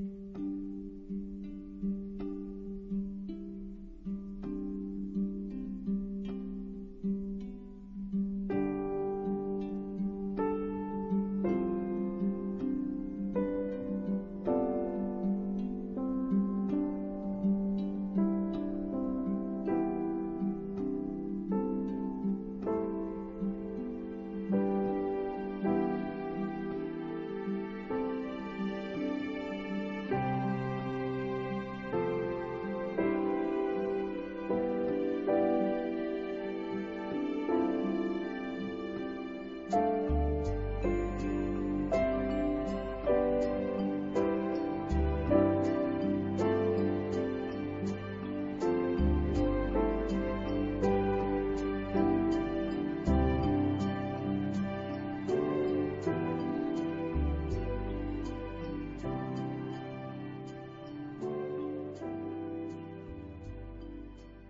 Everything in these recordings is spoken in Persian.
Mm-hmm.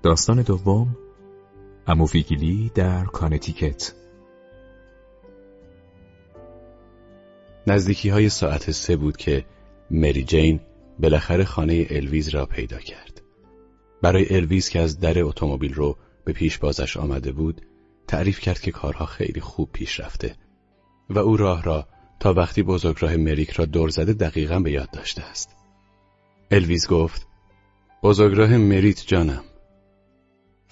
داستان دوم عمو ویگیلی در کانتیکت نزدیکی های ساعت سه بود که مری جین بالاخره خانه الویز را پیدا کرد. برای الویز که از در اتومبیل رو به پیش بازش آمده بود، تعریف کرد که کارها خیلی خوب پیش رفته و او راه را تا وقتی بزرگراه مریک را دور زده دقیقا به یاد داشته است. الویز گفت بزرگراه مریت جانم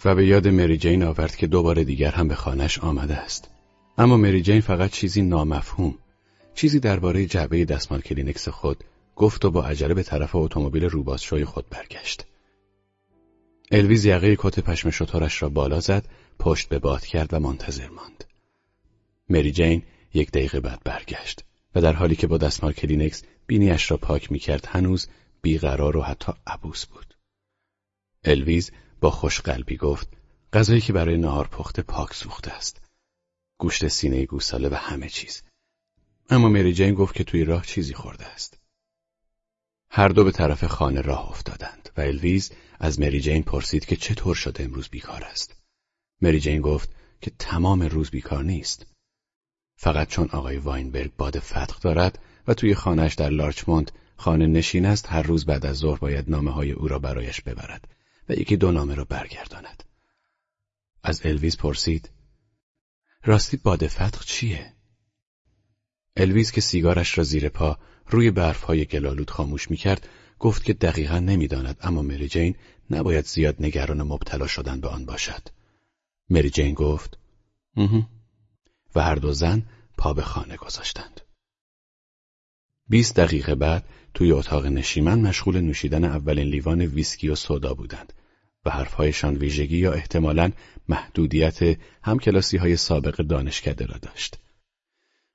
و به یاد مری جین آورد که دو بار دیگر هم به خانه‌اش آمده است. اما مری جین فقط چیزی نامفهوم، چیزی درباره جعبه دستمال کلینکس خود گفت و با عجله به طرف اتومبیل روبازشوی خود برگشت. الویز یقه کت پشم شترش را بالا زد، پشت به باد کرد و منتظر ماند. مری جین یک دقیقه بعد برگشت و در حالی که با دستمال کلینکس بینیش را پاک می کرد هنوز بیقرار و حتی عبوس بود. الویز با خوشقلبی گفت غذایی که برای نهار پخته پاک سوخته است. گوشت سینه گوساله و همه چیز. اما مری جین گفت که توی راه چیزی خورده است. هر دو به طرف خانه راه افتادند و الویز از مری جین پرسید که چطور شده امروز بیکار است. مری جین گفت که تمام روز بیکار نیست. فقط چون آقای واینبرگ باد فتق دارد و توی خانهش در لارچموند خانه نشین است هر روز بعد از ظهر باید نامه های او را برایش ببرد و یکی دو نامه را برگرداند. از الویز پرسید راستی باد فتق چیه؟ الویز که سیگارش را زیر پا روی برفهای گلالود خاموش می‌کرد گفت که دقیقا نمی‌داند اما مری جین نباید زیاد نگران مبتلا شدن به آن باشد. مری جین گفت و هر دو زن پا به خانه گذاشتند. بیست دقیقه بعد توی اتاق نشیمن مشغول نوشیدن اولین لیوان ویسکی و سودا بودند و حرفهایشان ویژگی یا احتمالاً محدودیت همکلاسی های سابق دانشکده را داشت.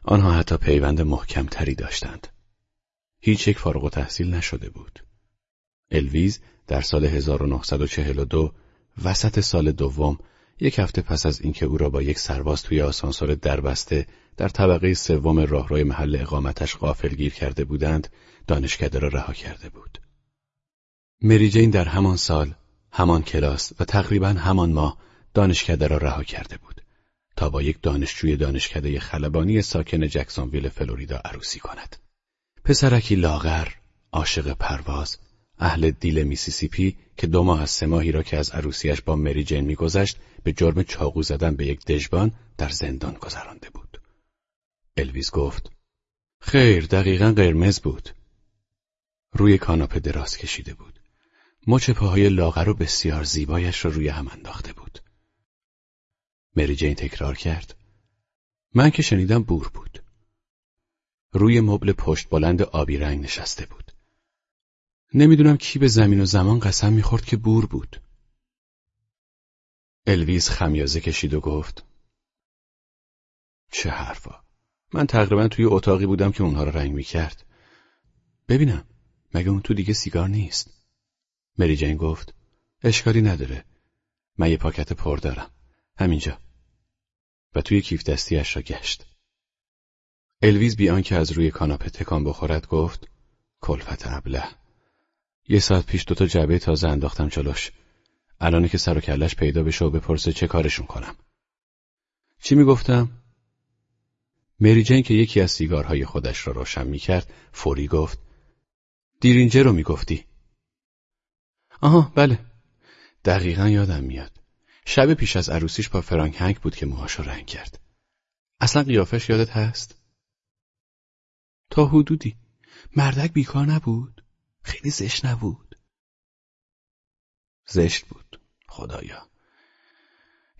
آنها حتی پیوند محکمتری داشتند. هیچ یک فارغ و تحصیل نشده بود. الویز در سال 1942 وسط سال دوم یک هفته پس از اینکه او را با یک سرباز توی آسانسور دربسته در طبقه سوم راهروی محل اقامتش غافل گیر کرده بودند دانشکده را رها کرده بود. مری جین در همان سال، همان کلاس و تقریبا همان ماه دانشکده را رها کرده بود تا با یک دانشجوی دانشکده خلبانی ساکن جکسونویل فلوریدا عروسی کند. پسرکی لاغر، عاشق پرواز، اهل دیل میسیسیپی که دو ماه از سه ماهی را که از عروسیش با مری جین میگذشت به جرم چاقو زدن به یک دژبان در زندان گذرانده بود. الویز گفت: خیر دقیقا قرمز بود. روی کاناپه دراز کشیده بود. مچ پاهای لاغر و بسیار زیبایش را روی هم انداخته بود. مری جین تکرار کرد. من که شنیدم بور بود. روی مبل پشت بلند آبی رنگ نشسته بود. نمی‌دونم کی به زمین و زمان قسم می‌خورد که بور بود. الویز خمیازه کشید و گفت چه حرفا. من تقریبا توی اتاقی بودم که اونها را رنگ می‌کرد. ببینم مگه اون تو دیگه سیگار نیست؟ مری جین گفت اشکالی نداره. من یه پاکت پر دارم. همینجا. و توی کیف دستیش را گشت. الویز بیان که از روی کاناپه تکان بخورد گفت کلفت ابله. یه ساعت پیش دوتا جعبه تازه انداختم جلوش. الان که سر و کلش پیدا بشه و بپرسه چه کارشون کنم. چی می‌گفتم؟ مری جین که یکی از سیگارهای خودش را روشن می‌کرد فوری گفت دیرینجر رو می‌گفتی. آها بله. دقیقا یادم میاد. شب پیش از عروسیش با فرانک هنگ بود که موهاش رو رنگ کرد. اصلا قیافش یادت هست؟ تا حدودی. مردک بیکار نبود؟ خیلی زشت نبود. زشت بود. خدایا.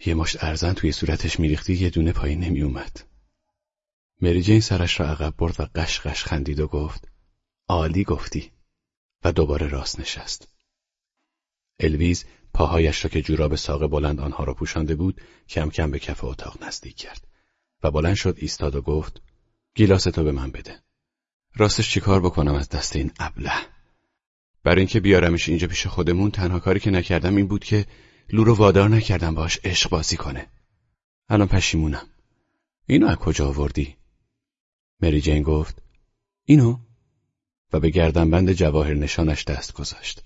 یه مشت ارزن توی صورتش میریختی یه دونه پایین نمی اومد مری جین سرش را عقب برد و قش قش خندید و گفت عالی گفتی. و دوباره راست نشست. الویز پاهایش را که جوراب ساق بلند آنها را پوشانده بود کم کم به کف اتاق نزدیک کرد و بلند شد ایستاد و گفت گیلاس تو به من بده. راستش چیکار بکنم از دست این ابله؟ برای اینکه بیارمش اینجا پیش خودمون تنها کاری که نکردم این بود که لو رو وادار نکردم باش عشق بازی کنه. الان پشیمونم. اینو از کجا آوردی؟ مری جین گفت اینو؟ و به گردنبند جواهر نشانش دست گذاشت.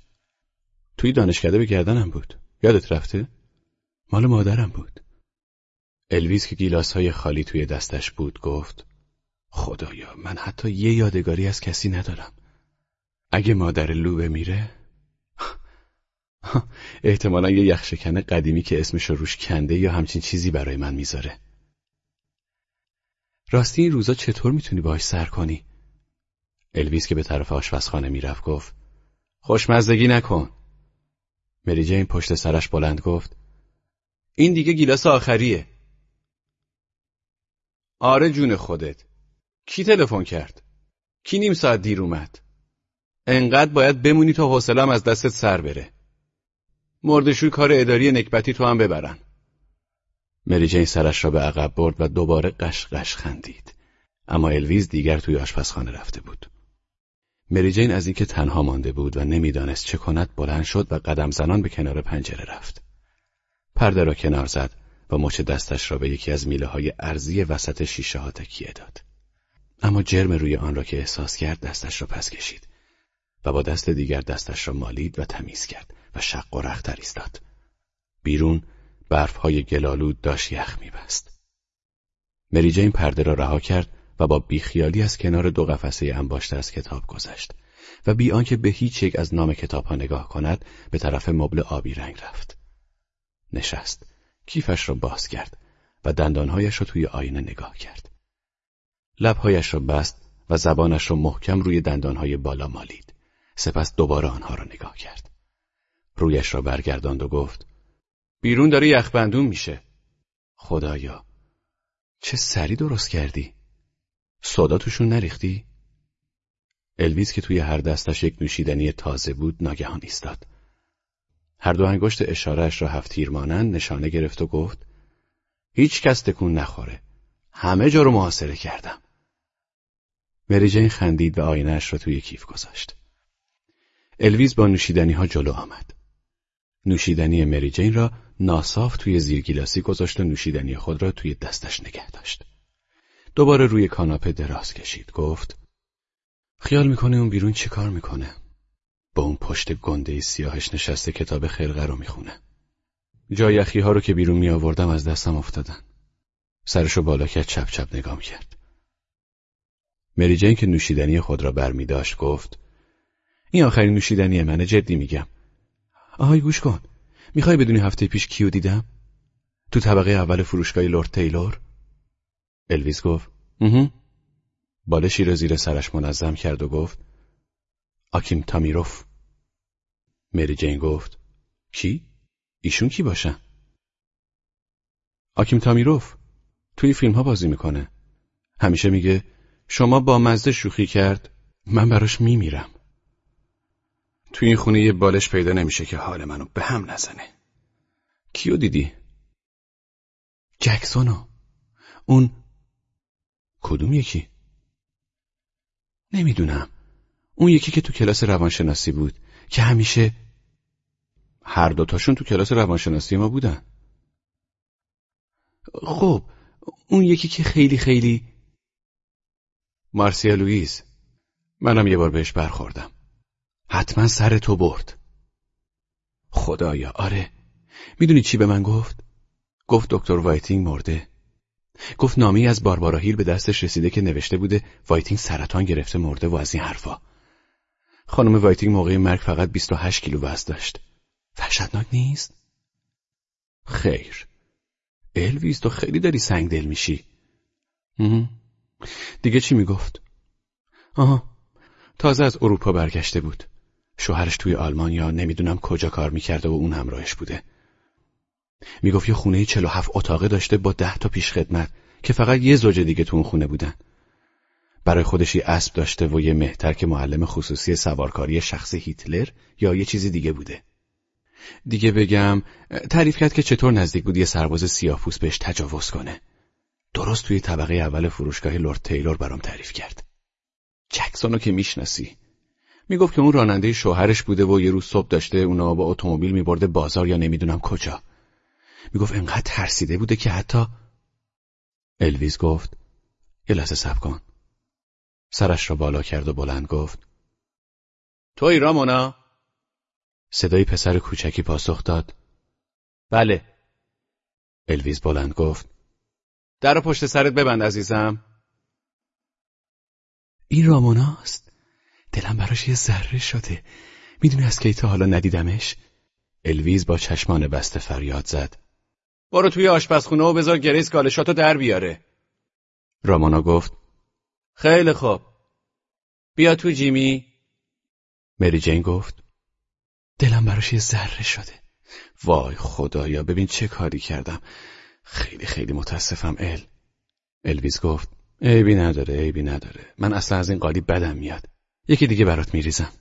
توی دانشکده به گردنم بود. یادت رفته؟ مال مادرم بود. الویز که گیلاس های خالی توی دستش بود گفت خدایا من حتی یه یادگاری از کسی ندارم. اگه مادر لو بمیره احتمالا یه یخشکن قدیمی که اسمش روش کنده یا همچین چیزی برای من می‌ذاره. راستی این روزا چطور می‌تونی باش سر کنی؟ الویس که به طرف آشپزخانه می‌رفت گفت خوشمزدگی نکن. مری جین پشت سرش بلند گفت این دیگه گیلاس آخریه. آره جون خودت. کی تلفن کرد؟ کی نیم ساعت دیر اومد. انقدر باید بمونی تا حوصلم از دستت سر بره. مردشوی کار اداری نکبتی تو هم ببرن. مری جین سرش را به عقب برد و دوباره قش قش خندید. اما الویز دیگر توی آشپزخانه رفته بود. مری جین از اینکه تنها مانده بود و نمی‌دانست چه کند بلند شد و قدم زنان به کنار پنجره رفت. پرده را کنار زد و مچ دستش را به یکی از میله های ارزی وسط شیشه ها تکیه داد. اما جرم روی آن را که احساس کرد دستش را پس کشید. و با دست دیگر دستش را مالید و تمیز کرد و شق و رختر ایستاد. بیرون برفهای گلالود داشت یخ میبست. مری جین پرده را رها کرد و با بیخیالی از کنار دو قفسه انباشته از کتاب گذشت و بی آنکه به هیچ یک از نام کتاب ها نگاه کند به طرف مبل آبی رنگ رفت. نشست. کیفش را باز کرد و دندانهایش را توی آینه نگاه کرد. لبهایش را بست و زبانش را محکم روی دندانهای بالا مالید. سپس دوباره آنها را نگاه کرد. رویش را برگرداند و گفت بیرون داره یخبندون میشه. خدایا چه سری درست کردی؟ سودا توشون نریختی؟ الویز که توی هر دستش یک نوشیدنی تازه بود ناگهان ایستاد. هر دو انگشت اشارهش را هفت تیر مانند نشانه گرفت و گفت هیچ کس تکون نخوره. همه جا رو محاصره کردم. مری جین خندید و آینهش را توی کیف گذاشت. الویز با نوشیدنی ها جلو آمد نوشیدنی مری جین را ناصاف توی زیرگیلاسی گذاشت و نوشیدنی خود را توی دستش نگه داشت. دوباره روی کاناپه دراز کشید. گفت خیال می‌کنه اون بیرون چی کار می‌کنه؟ با اون پشت گنده سیاهش نشسته کتاب خرقه رو می‌خونه. جای ها رو که بیرون می آوردم از دستم افتادن. سرشو بالا کرد چپ چپ نگاه کرد. مری جین که نوشیدنی خود را برمی داشت گفت این آخرین نوشیدنی منه جدی میگم. آهای گوش کن. می‌خوای بدونی هفته پیش کیو دیدم؟ تو طبقه اول فروشگاه لورد تیلور؟ الویز گفت مهم. بالشی را زیر سرش منظم کرد و گفت آکیم تامیروف مری جین گفت کی؟ ایشون کی باشن؟ آکیم تامیروف توی فیلم ها بازی می‌کنه همیشه میگه شما با مزده شوخی کرد من براش میمیرم توی این خونه یه بالش پیدا نمیشه که حال منو به هم نزنه. کیو دیدی؟ جکسونو. اون کدوم یکی؟ نمی‌دونم. اون یکی که تو کلاس روانشناسی بود که همیشه هر دوتاشون تو کلاس روانشناسی ما بودن. خب اون یکی که خیلی خیلی مارسیا لوئیس. منم یه بار بهش برخوردم. حتما سرتو برد خدایا آره می‌دونی چی به من گفت؟ گفت دکتر وایتینگ مرده گفت نامی از باربارا هیل به دستش رسیده که نوشته بوده وایتینگ سرطان گرفته مرده و از این حرفا خانم وایتینگ موقع مرگ فقط 28 کیلو وزن داشت. وحشتناک نیست؟ خیر. الویز تو خیلی داری سنگ دل میشی. دیگه چی می‌گفت؟ آها تازه از اروپا برگشته بود. شوهرش توی آلمان یا نمی‌دونم کجا کار می‌کرده و اون همراهش بوده. می‌گفت یه خونه 47 اتاقه داشته با ده تا پیش خدمت که فقط یه زوج دیگه تو اون خونه بودن. برای خودش یه اسب داشته و یه مهتر که معلم خصوصی سوارکاری شخص هیتلر یا یه چیزی دیگه بوده. دیگه بگم تعریف کرد که چطور نزدیک بود یه سرباز سیاه‌پوست بهش تجاوز کنه. درست توی طبقه اول فروشگاه لورد تیلور برام تعریف کرد. جکسونو که می‌شناسی. می‌گفت که اون راننده شوهرش بوده و یه روز صبح داشته اونا با اتومبیل میبرده بازار یا نمی‌دونم کجا. می‌گفت انقدر ترسیده بوده که حتی الویز گفت یه لحظه سب کن. سرش را بالا کرد و بلند گفت توی رامونا؟ صدای پسر کوچکی پاسخ داد بله الویز بلند گفت در پشت سرت ببند عزیزم این راموناست دلم براش یه ذره شده. می‌دونی از کی تا حالا ندیدمش؟ الویز با چشمان بسته فریاد زد. برو توی آشپزخونه و بذار گریس گالشاتو در بیاره. رامونا گفت. خیلی خوب. بیا تو جیمی. مری جین گفت. دلم براش یه ذره شده. وای خدایا ببین چه کاری کردم. خیلی خیلی متاسفم ال. الویز گفت. عیبی نداره عیبی نداره. من اصلا از این قالی بدم میاد. یکی دیگه برات میریزم.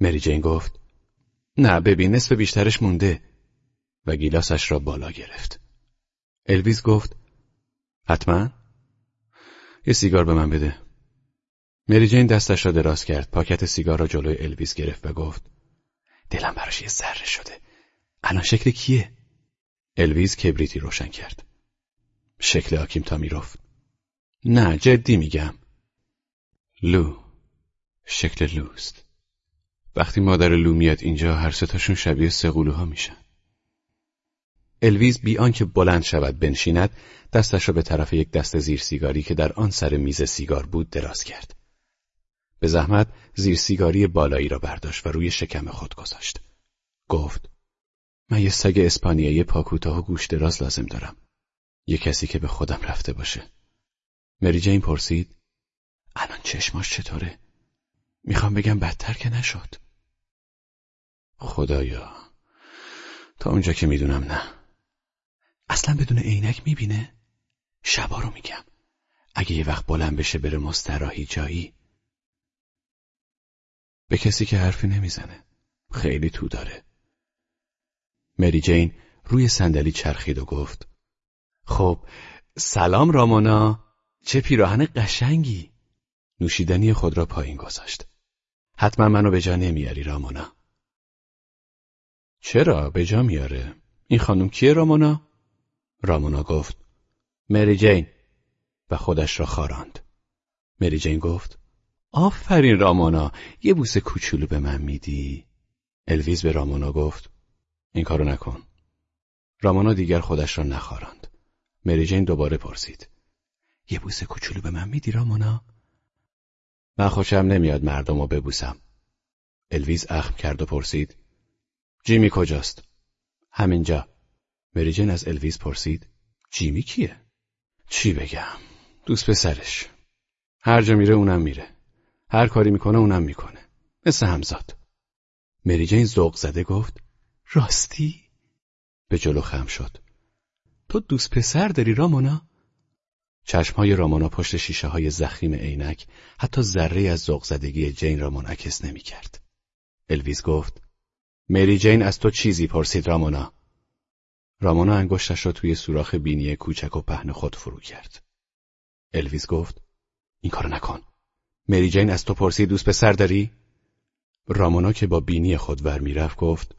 مری جین گفت نه ببین نصف بیشترش مونده. و گیلاسش را بالا گرفت. الویز گفت حتما؟ یه سیگار به من بده. مری جین دستش را دراز کرد پاکت سیگار را جلوی الویز گرفت و گفت دلم براش یه ذره شده. الان شکل کیه؟ الویز کبریتی روشن کرد. شکل آکیم تامیروف نه جدی میگم. لو. شکل لوست. وقتی مادر لو میاد اینجا هر ستاشون شبیه سقولوها میشن. الویز بی آنکه بلند شود بنشیند دستش را به طرف یک دست زیر سیگاری که در آن سر میز سیگار بود دراز کرد. به زحمت زیر سیگاری بالایی را برداشت و روی شکم خود گذاشت. گفت من یه سگ اسپانیایی پاکوتاه و گوش دراز لازم دارم. یه کسی که به خودم رفته باشه. مری جین پرسید الان چشماش چطوره؟ می‌خوام بگم بدتر که نشد. خدایا تا اونجا که می‌دونم نه. اصلا بدون عینک می‌بینه؟ شبا رو میگم. اگه یه وقت بلند بشه بره مستراحی جایی به کسی که حرفی نمی‌زنه. خیلی تو داره. مری جین روی صندلی چرخید و گفت خب سلام رامونا. چه پیراهن قشنگی. نوشیدنی خود را پایین گذاشت. حتما منو به جا نمیاری رامونا. چرا؟ به جا میاره. این خانم کیه رامونا؟ رامونا گفت مری جین. و خودش را خاراند. مری جین گفت آفرین رامونا. یه بوسه کوچولو به من میدی. الویز به رامونا گفت این کارو نکن. رامونا دیگر خودش را نخاراند. مری جین دوباره پرسید یه بوسه کوچولو به من میدی رامونا؟ من خوشم نمیاد مردم رو ببوسم. الویز اخم کرد و پرسید جیمی کجاست؟ همینجا. مریجن از الویز پرسید جیمی کیه؟ چی بگم؟ دوست پسرش. هر جا میره اونم میره. هر کاری می‌کنه اونم می‌کنه. مثل همزاد. مری جین ذوق زده گفت راستی؟ به جلو خم شد. تو دوست پسر داری رامونا؟ چشمهای رامونا پشت شیشه های زخیم عینک حتی ذره از ذوق زدگی جین را منعکس نمی‌کرد. الویز گفت مری جین از تو چیزی پرسید رامونا رامونا انگشتش را توی سوراخ بینی کوچک و پهن خود فرو کرد. الویز گفت این کارو نکن. مری جین از تو پرسید دوست پسر داری؟ رامونا که با بینی خود ور می‌رفت گفت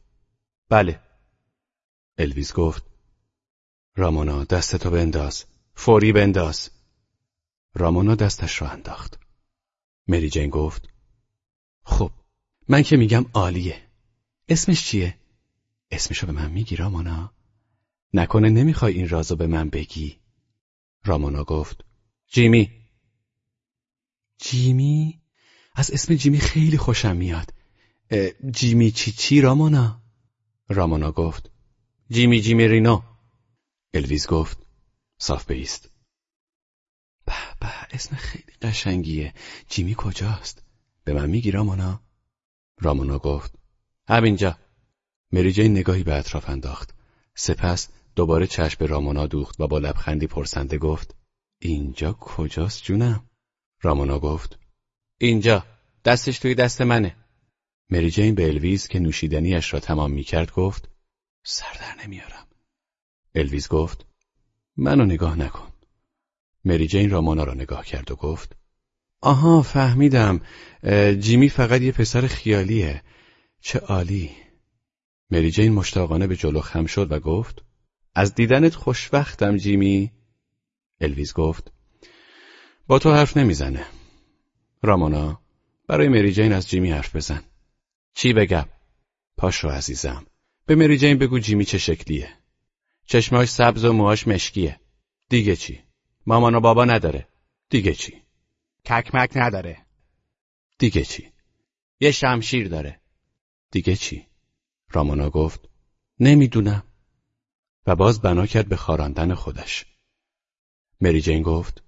بله. الویز گفت رامونا دستتو بنداز. فوری بنداز رامونا دستش را انداخت مری جین گفت خب من که میگم عالیه اسمش چیه؟ اسمشو به من میگی رامونا؟ نکنه نمی‌خوای این رازو به من بگی رامونا گفت جیمی جیمی؟ از اسم جیمی خیلی خوشم میاد جیمی چی چی رامونا؟ رامونا گفت جیمی جیمی رینو الویز گفت صاف بیست به به اسم خیلی قشنگیه جیمی کجاست؟ به من میگی رامونا؟ رامونا گفت همینجا مری نگاهی به اطراف انداخت سپس دوباره چشم به رامونا دوخت و با لبخندی پرسنده گفت اینجا کجاست جونم؟ رامونا گفت اینجا دستش توی دست منه مری جین به الویز که نوشیدنیش را تمام می کرد گفت سر در نمیارم الویز گفت منو نگاه نکن. مری جین رامونا را نگاه کرد و گفت آها فهمیدم. جیمی فقط یه پسر خیالیه. چه عالی. مری جین مشتاقانه به جلو خم شد و گفت از دیدنت خوشوقتم جیمی. الویز گفت با تو حرف نمی‌زنه. رامونا برای مری جین از جیمی حرف بزن. چی بگم؟ پاشو عزیزم. به مری جین بگو جیمی چه شکلیه. چشماش سبز و موهاش مشکیه. دیگه چی؟ مامان و بابا نداره. دیگه چی؟ ککمک نداره. دیگه چی؟ یه شمشیر داره. دیگه چی؟ رامانا گفت نمی‌دونم. و باز بنا کرد به خاراندن خودش. مری جین گفت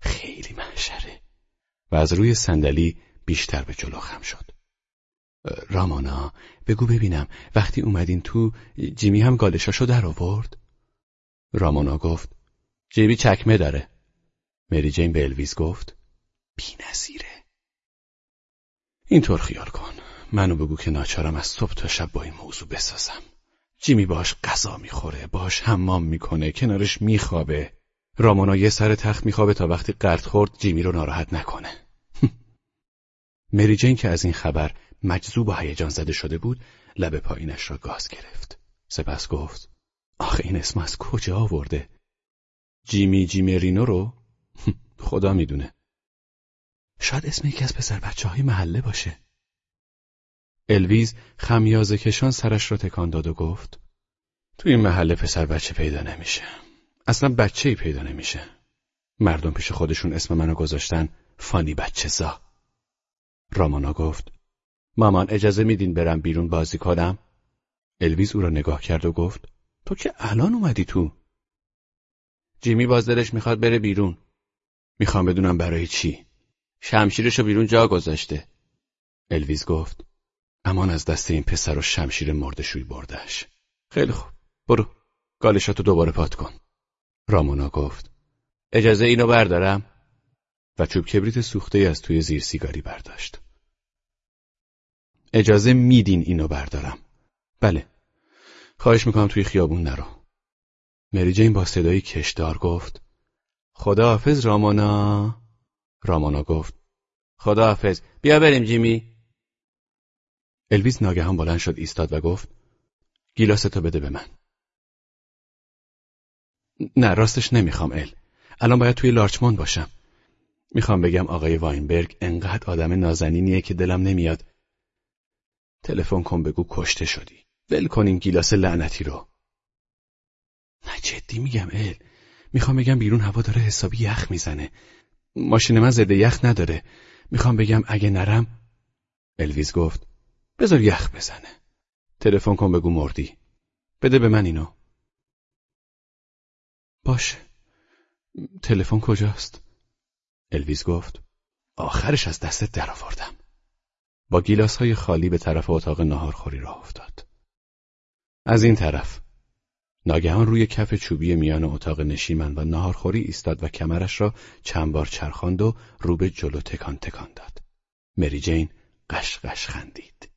خیلی محشره. و از روی صندلی بیشتر به جلو خم شد. رامانا بگو ببینم وقتی اومدین تو جیمی هم گالشاشو در آورد؟ رامانا گفت جیمی چکمه داره. مری جین به الویز گفت بی نظیره. اینطور خیال کن منو بگو که ناچارم از صبح تا شب با این موضوع بسازم. جیمی باش غذا می‌خوره باش حمام می‌کنه کنارش میخوابه. رامونا یه سر تخت میخوابه تا وقتی قرد خورد جیمی رو ناراحت نکنه. مری جین که از این خبر مجذوب و هیجان زده شده بود لب پایینش را گاز گرفت. سپس گفت آخه این اسم از کجا آورده؟ جیمی جیمی رینو رو؟ خدا می‌دونه. شاید اسم یکی از پسر بچه های محله باشه. الویز خمیازه کشان سرش را تکان داد و گفت تو این محله پسر بچه پیدا نمیشه. اصلا بچه ای پیدا نمیشه. مردم پیش خودشون اسم منو گذاشتن فانی بچه زا رامانا گفت مامان اجازه میدین برم بیرون بازی کنم؟ الویز او را نگاه کرد و گفت تو که الان اومدی تو. جیمی باز دلش می‌خواد بره بیرون. می‌خوام بدونم برای چی. شمشیرشو بیرون جا گذاشته. الویز گفت امان از دست این پسر و شمشیر مردشوی بردش خیلی خوب برو. گالشاتو دوباره پات کن. رامونا گفت اجازه اینو بردارم؟ و چوب کبریت سوخته از توی زیر سیگاری برداشت. اجازه میدین اینو بردارم. بله. خواهش می‌کنم توی خیابون نرو. مری جین با صدایی کشدار گفت خداحافظ رامانا. رامانا گفت خداحافظ بیا بریم جیمی. الویز ناگهان بلند شد ایستاد و گفت گیلاستو بده به من. نه راستش نمی‌خوام ال. الان باید توی لارچمان باشم. می‌خوام بگم آقای واینبرگ انقدر آدم نازنینیه که دلم نمیاد تلفن کن بگو کشته شدی. ول کن این گیلاس لعنتی رو. نه جدی میگم ال می‌خوام بگم بیرون هوا داره حسابی یخ می‌زنه. ماشین من ضد یخ نداره. می‌خوام بگم اگه نرم الویز گفت بذار یخ بزنه. تلفن کن بگو مردی. بده به من اینو. باشه. تلفن کجاست؟ الویز گفت آخرش از دستت درآوردم. با گیلاس های خالی به طرف اتاق ناهارخوری راه افتاد از این طرف ناگهان روی کف چوبی میان اتاق نشیمن و ناهارخوری ایستاد و کمرش را چند بار چرخاند و رو به جلو تکان تکان داد. مری جین قش قش خندید.